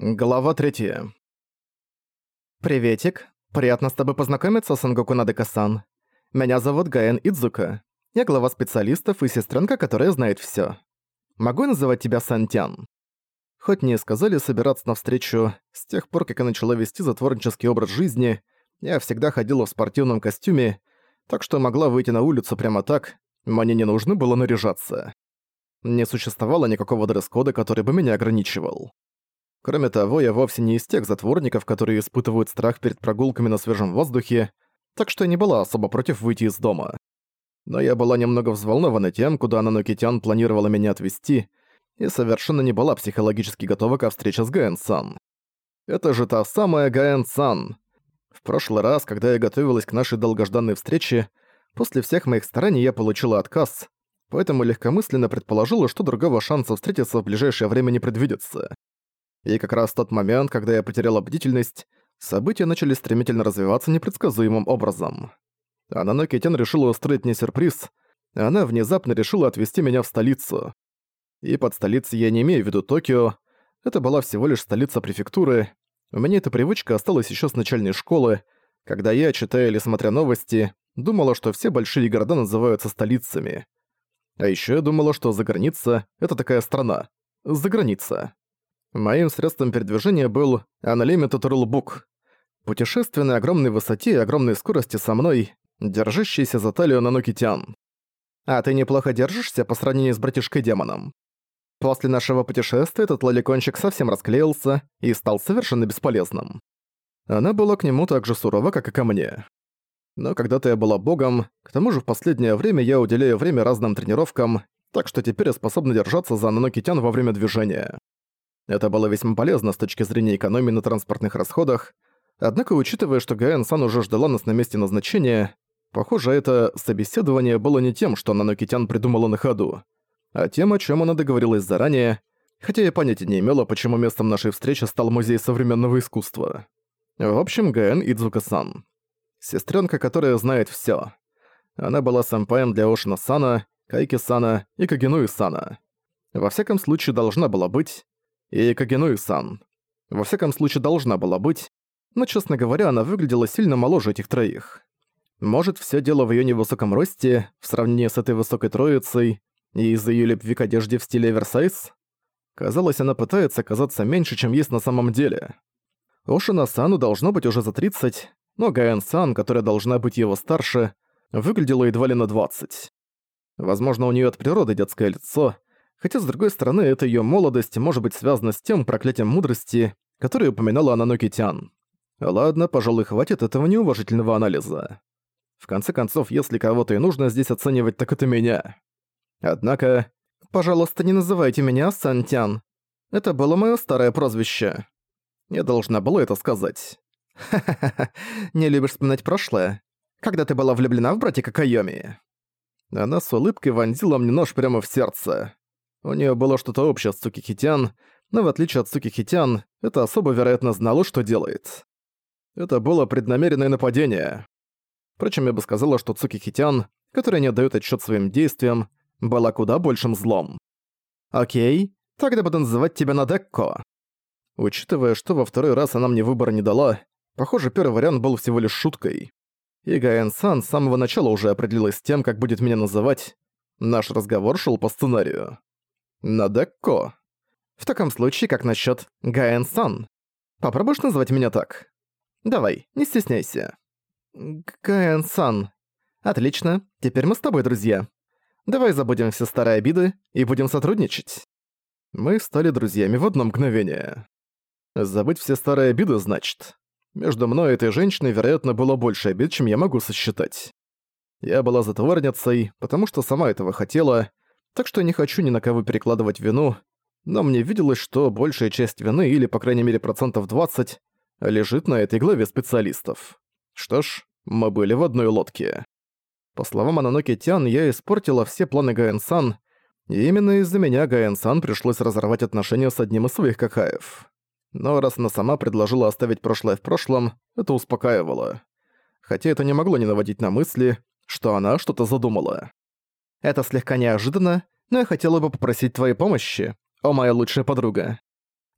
Глава третья. «Приветик. Приятно с тобой познакомиться, Сангоку Надека-сан. Меня зовут Гаэн Идзука. Я глава специалистов и сестренка, которая знает все. Могу называть тебя Сантян?» Хоть мне и сказали собираться на встречу, с тех пор, как я начала вести затворнический образ жизни, я всегда ходила в спортивном костюме, так что могла выйти на улицу прямо так, мне не нужно было наряжаться. Не существовало никакого дресс-кода, который бы меня ограничивал. Кроме того, я вовсе не из тех затворников, которые испытывают страх перед прогулками на свежем воздухе, так что я не была особо против выйти из дома. Но я была немного взволнована тем, куда Нанокитян планировала меня отвезти, и совершенно не была психологически готова ко встрече с Гаэн-сан. Это же та самая Гаэн-сан. В прошлый раз, когда я готовилась к нашей долгожданной встрече, после всех моих стараний я получила отказ, поэтому легкомысленно предположила, что другого шанса встретиться в ближайшее время не предвидится. И как раз в тот момент, когда я потеряла бдительность, события начали стремительно развиваться непредсказуемым образом. Ананоки Тен решила устроить мне сюрприз, она внезапно решила отвезти меня в столицу. И под столицей я не имею в виду Токио, это была всего лишь столица префектуры. У меня эта привычка осталась еще с начальной школы, когда я, читая или смотря новости, думала, что все большие города называются столицами. А еще я думала, что заграница — это такая страна. Заграница. Моим средством передвижения был Unlimited Rulebook. Путешествие на огромной высоте и огромной скорости со мной, держащийся за талию Нанукитян. А ты неплохо держишься по сравнению с братишкой-демоном. После нашего путешествия этот лоликончик совсем расклеился и стал совершенно бесполезным. Она была к нему так же сурова, как и ко мне. Но когда-то я была богом, к тому же в последнее время я уделяю время разным тренировкам, так что теперь я способна держаться за Нанокитян во время движения. Это было весьма полезно с точки зрения экономии на транспортных расходах, однако учитывая, что Гаэн-сан уже ждала нас на месте назначения, похоже, это собеседование было не тем, что Нанокитян придумала на ходу, а тем, о чем она договорилась заранее, хотя я понятия не имела, почему местом нашей встречи стал музей современного искусства. В общем, Гаэн Идзука-сан. Сестренка, которая знает все. Она была сэмпаем для Ошина-сана, Кайки-сана и Кагенуи-сана. Во всяком случае, должна была быть, и Кагенуи-сан. Во всяком случае, должна была быть, но, честно говоря, она выглядела сильно моложе этих троих. Может, все дело в ее невысоком росте, в сравнении с этой высокой троицей, и из-за ее любви к одежде в стиле Версайз? Казалось, она пытается казаться меньше, чем есть на самом деле. Ошина-сану должно быть уже за 30, но Гаэн-сан, которая должна быть его старше, выглядела едва ли на 20. Возможно, у нее от природы детское лицо, Хотя, с другой стороны, эта её молодость может быть связана с тем проклятием мудрости, которое упоминала Ананоки Тян. Ладно, пожалуй, хватит этого неуважительного анализа. В конце концов, если кого-то и нужно здесь оценивать, так это меня. Однако, пожалуйста, не называйте меня Сантян. Это было моё старое прозвище. Я должна была это сказать. Ха-ха-ха, не любишь вспоминать прошлое? Когда ты была влюблена в братика Кайоми? Она с улыбкой вонзила мне нож прямо в сердце. У нее было что-то общее с Цукихитян, но в отличие от Цукихитян, это особо вероятно знало, что делает. Это было преднамеренное нападение. Впрочем, я бы сказала, что Цукихитян, которая не отдаёт отчёт своим действиям, была куда большим злом. «Окей, тогда буду называть тебя Надекко». Учитывая, что во второй раз она мне выбора не дала, похоже, первый вариант был всего лишь шуткой. И Гаэн-сан с самого начала уже определилась с тем, как будет меня называть. Наш разговор шел по сценарию. Надекко. В таком случае, как насчет Гаэн-сан? Попробуешь назвать меня так? Давай, не стесняйся. Гаэн-сан. Отлично, теперь мы с тобой друзья. Давай забудем все старые обиды и будем сотрудничать. Мы стали друзьями в одно мгновение. Забыть все старые обиды, значит. Между мной и этой женщиной, вероятно, было больше обид, чем я могу сосчитать. Я была затворницей, потому что сама этого хотела, так что не хочу ни на кого перекладывать вину, но мне виделось, что большая часть вины, или по крайней мере процентов 20, лежит на этой главе специалистов. Что ж, мы были в одной лодке. По словам Ананоки Тян, я испортила все планы Гаэн-сан, и именно из-за меня Гаэн-сан пришлось разорвать отношения с одним из своих какаев. Но раз она сама предложила оставить прошлое в прошлом, это успокаивало. Хотя это не могло не наводить на мысли, что она что-то задумала. Это слегка неожиданно, но я хотела бы попросить твоей помощи, о моя лучшая подруга.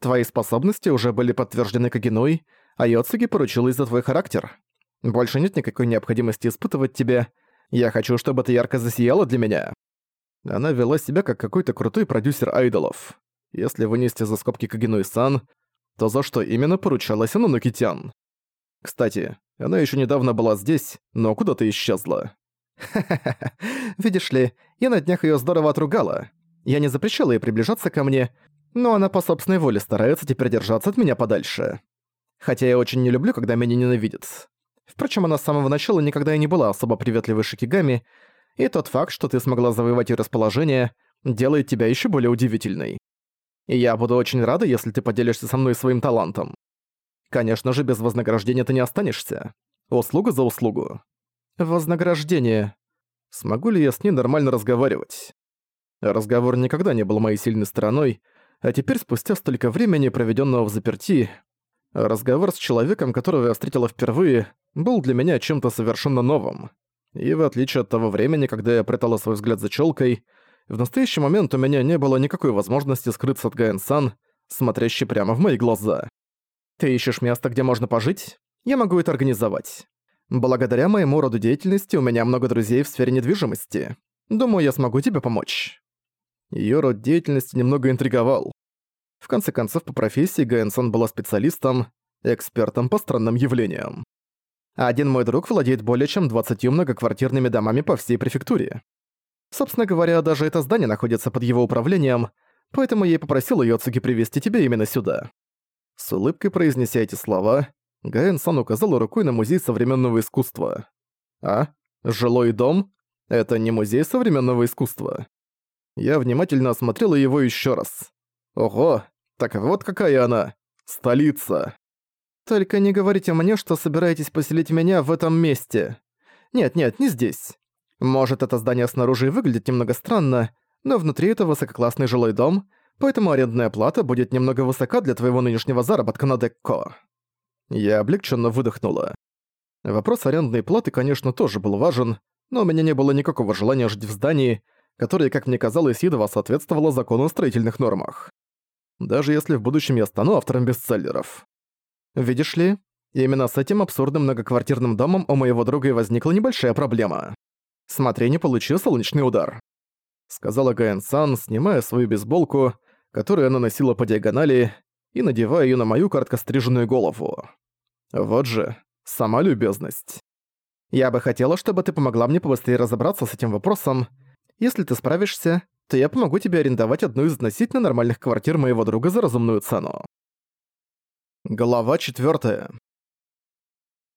Твои способности уже были подтверждены Кагиной, а Йоцуги поручилась за твой характер. Больше нет никакой необходимости испытывать тебя. Я хочу, чтобы ты ярко засияла для меня». Она вела себя как какой-то крутой продюсер айдолов. Если вынести за скобки Кагиной-сан, то за что именно поручалась она Нокитян? Кстати, она еще недавно была здесь, но куда-то исчезла. Видишь ли, я на днях ее здорово отругала. Я не запрещала ей приближаться ко мне, но она по собственной воле старается теперь держаться от меня подальше. Хотя я очень не люблю, когда меня ненавидят. Впрочем, она с самого начала никогда и не была особо приветливой Шикигами, и тот факт, что ты смогла завоевать ее расположение, делает тебя еще более удивительной. И я буду очень рада, если ты поделишься со мной своим талантом. Конечно же, без вознаграждения ты не останешься. Услуга за услугу. Вознаграждение. Смогу ли я с ней нормально разговаривать? Разговор никогда не был моей сильной стороной, а теперь, спустя столько времени, проведенного в заперти, разговор с человеком, которого я встретила впервые, был для меня чем-то совершенно новым. И в отличие от того времени, когда я прятала свой взгляд за челкой, в настоящий момент у меня не было никакой возможности скрыться от Гаэн-сан, смотрящей прямо в мои глаза. «Ты ищешь место, где можно пожить? Я могу это организовать. Благодаря моему роду деятельности у меня много друзей в сфере недвижимости. Думаю, я смогу тебе помочь». Её род деятельности немного интриговал. В конце концов, по профессии Гаэнсон была специалистом, экспертом по странным явлениям. Один мой друг владеет более чем 20 многоквартирными домами по всей префектуре. Собственно говоря, даже это здание находится под его управлением, поэтому я и попросил Йоцуги привести тебя именно сюда. С улыбкой произнеся эти слова, Гаэн-сан указал рукой на музей современного искусства. А? Жилой дом? Это не музей современного искусства. Я внимательно осмотрела его еще раз. Ого, так вот какая она. Столица. Только не говорите мне, что собираетесь поселить меня в этом месте. Нет-нет, не здесь. Может, это здание снаружи выглядит немного странно, но внутри это высококлассный жилой дом, поэтому арендная плата будет немного высока для твоего нынешнего заработка на Декко. Я облегченно выдохнула. Вопрос арендной платы, конечно, тоже был важен, но у меня не было никакого желания жить в здании, которое, как мне казалось, едва соответствовало закону о строительных нормах. Даже если в будущем я стану автором бестселлеров. Видишь ли, именно с этим абсурдным многоквартирным домом у моего друга и возникла небольшая проблема. Смотри, не получи солнечный удар. Сказала Гаэн-сан, снимая свою бейсболку, которую она носила по диагонали, и надевая ее на мою короткостриженную голову. Вот же, сама любезность. Я бы хотела, чтобы ты помогла мне побыстрее разобраться с этим вопросом, если ты справишься, то я помогу тебе арендовать одну из относительно нормальных квартир моего друга за разумную цену. Глава 4.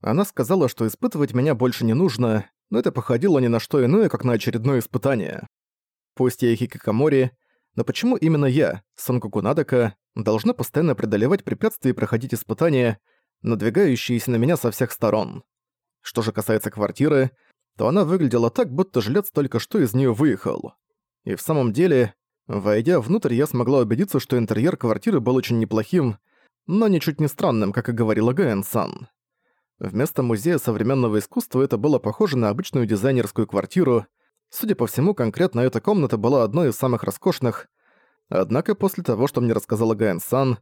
Она сказала, что испытывать меня больше не нужно, но это походило ни на что иное, как на очередное испытание. Пусть я и Хикакамори, но почему именно я, Санкуку Надека, должна постоянно преодолевать препятствия и проходить испытания, надвигающиеся на меня со всех сторон? Что же касается квартиры, то она выглядела так, будто жилец только что из нее выехал. И в самом деле, войдя внутрь, я смогла убедиться, что интерьер квартиры был очень неплохим, но ничуть не странным, как и говорила Гаэн-сан. Вместо музея современного искусства это было похоже на обычную дизайнерскую квартиру. Судя по всему, конкретно эта комната была одной из самых роскошных. Однако после того, что мне рассказала Гаэн-сан,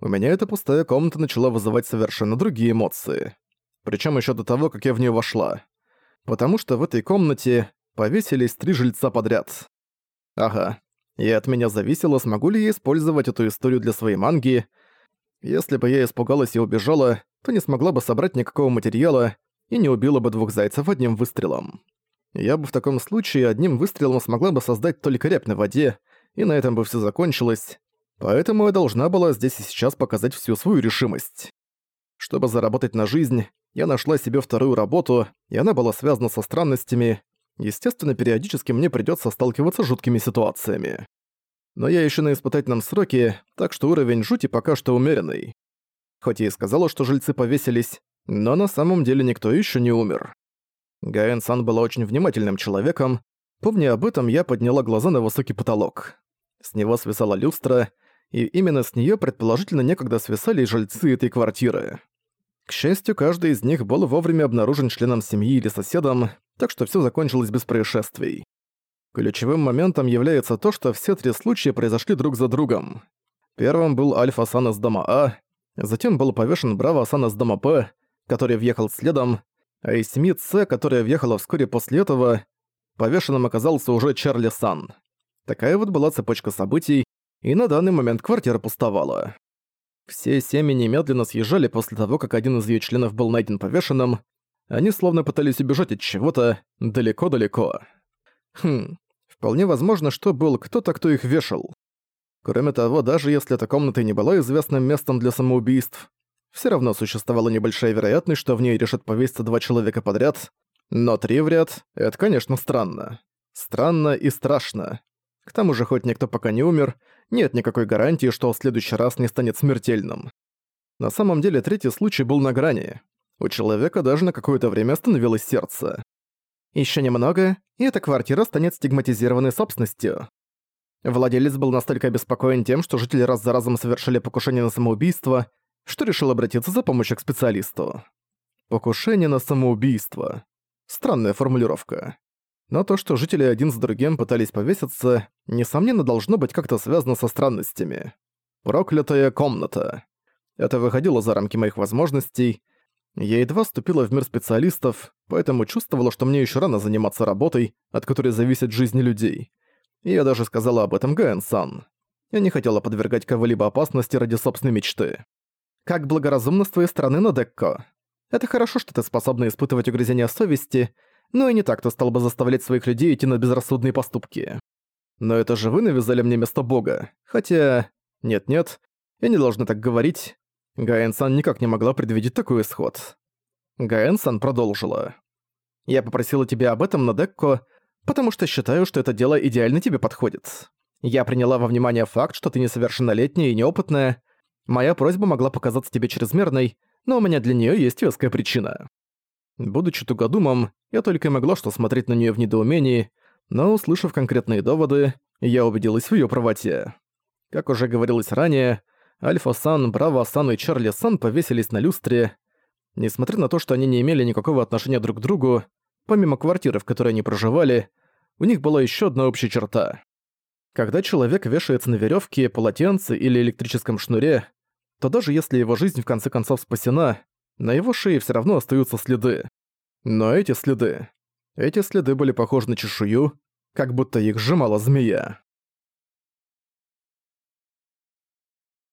у меня эта пустая комната начала вызывать совершенно другие эмоции. Причем еще до того, как я в нее вошла потому что в этой комнате повесились три жильца подряд. Ага, и от меня зависело, смогу ли я использовать эту историю для своей манги. Если бы я испугалась и убежала, то не смогла бы собрать никакого материала и не убила бы двух зайцев одним выстрелом. Я бы в таком случае одним выстрелом смогла бы создать только рябь на воде, и на этом бы все закончилось. Поэтому я должна была здесь и сейчас показать всю свою решимость. Чтобы заработать на жизнь, я нашла себе вторую работу, и она была связана со странностями. Естественно, периодически мне придётся сталкиваться с жуткими ситуациями. Но я ещё на испытательном сроке, так что уровень жути пока что умеренный. Хоть я и сказала, что жильцы повесились, но на самом деле никто ещё не умер. Гаэн-сан была очень внимательным человеком. Помня об этом, я подняла глаза на высокий потолок. С него свисала люстра, и именно с неё предположительно некогда свисали жильцы этой квартиры. К счастью, каждый из них был вовремя обнаружен членом семьи или соседом, так что всё закончилось без происшествий. Ключевым моментом является то, что все три случая произошли друг за другом. Первым был Альфа-сан из дома А, затем был повешен Браво-сан из дома П, который въехал следом, а из семьи С, которая въехала вскоре после этого, повешенным оказался уже Чарли-сан. Такая вот была цепочка событий, и на данный момент квартира пустовала. Все семьи немедленно съезжали после того, как один из ее членов был найден повешенным. Они словно пытались убежать от чего-то далеко-далеко. Хм, вполне возможно, что был кто-то, кто их вешал. Кроме того, даже если эта комната не была известным местом для самоубийств, все равно существовала небольшая вероятность, что в ней решат повеситься два человека подряд, но три в ряд — это, конечно, странно. Странно и страшно. К тому же, хоть никто пока не умер, нет никакой гарантии, что в следующий раз не станет смертельным. На самом деле, третий случай был на грани. У человека даже на какое-то время остановилось сердце. Еще немного, и эта квартира станет стигматизированной собственностью. Владелец был настолько обеспокоен тем, что жители раз за разом совершили покушение на самоубийство, что решил обратиться за помощью к специалисту. Покушение на самоубийство. Странная формулировка. Но то, что жители один за другим пытались повеситься, несомненно должно быть как-то связано со странностями. Проклятая комната. Это выходило за рамки моих возможностей. Я едва вступила в мир специалистов, поэтому чувствовала, что мне еще рано заниматься работой, от которой зависит жизнь людей. И я даже сказала об этом Гаэн-сан. Я не хотела подвергать кого-либо опасности ради собственной мечты. Как благоразумно с твоей стороны, Нодекко. Это хорошо, что ты способна испытывать угрызения совести, но и не так, кто стал бы заставлять своих людей идти на безрассудные поступки. Но это же вы навязали мне место бога. Хотя... Нет-нет, я не должна так говорить. Гаэн-сан никак не могла предвидеть такой исход. Гаэн-сан продолжила. «Я попросила тебя об этом, Надекко, потому что считаю, что это дело идеально тебе подходит. Я приняла во внимание факт, что ты несовершеннолетняя и неопытная. Моя просьба могла показаться тебе чрезмерной, но у меня для нее есть веская причина. Будучи тугодумом, я только могла что смотреть на нее в недоумении, но, услышав конкретные доводы, я убедилась в ее правоте. Как уже говорилось ранее, Альфа-сан, Браво-сан и Чарли-сан повесились на люстре. Несмотря на то, что они не имели никакого отношения друг к другу, помимо квартиры, в которой они проживали, у них была еще одна общая черта. Когда человек вешается на веревке, полотенце или электрическом шнуре, то даже если его жизнь в конце концов спасена, на его шее все равно остаются следы. Но эти следы... Эти следы были похожи на чешую, как будто их сжимала змея.